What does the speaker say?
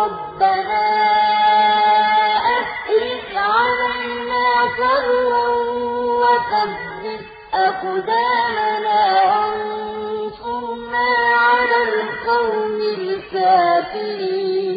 رَبَّنَا أَفْرِغْ عَلَيْنَا صَبْرًا وَثَبِّتْ أَقْدَامَنَا وَانصُرْنَا عَلَى الْقَوْمِ الْكَافِرِينَ.